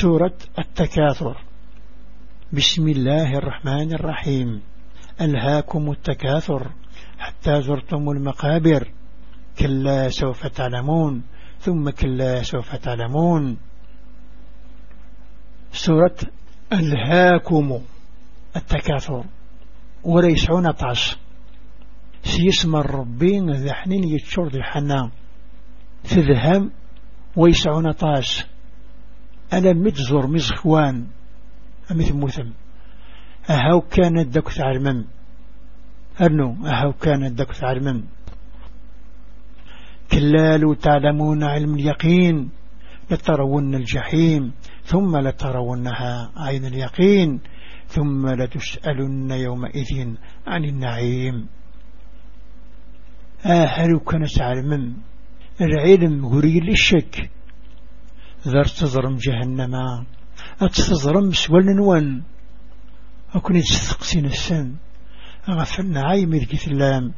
سورة التكاثر. بسم الله الرحمن الرحيم. ألهاكم التكاثر. حتى زرتم المقابر. كلا سوف تعلمون. ثم كلا سوف تعلمون. سورة ألهاكم التكاثر. وريسعون طاس. سيسمى الربين ذا حنين يتشور ذي حنا تذهم ويسعون طاس. أنا متزور مزخوان أمثل مثم أهو كان الدك تعلمم أرنو أهو كان الدك تعلمم كلال تعلمون علم اليقين لترون الجحيم ثم لترونها عين اليقين ثم لتسألن يومئذ عن النعيم. آهل كان تعلمم العلم قريل للشك. ذر تظرم جهنم. أتظرم سوال نوان. أكون يتستقسين السن. أغفلنا عايم الكثلام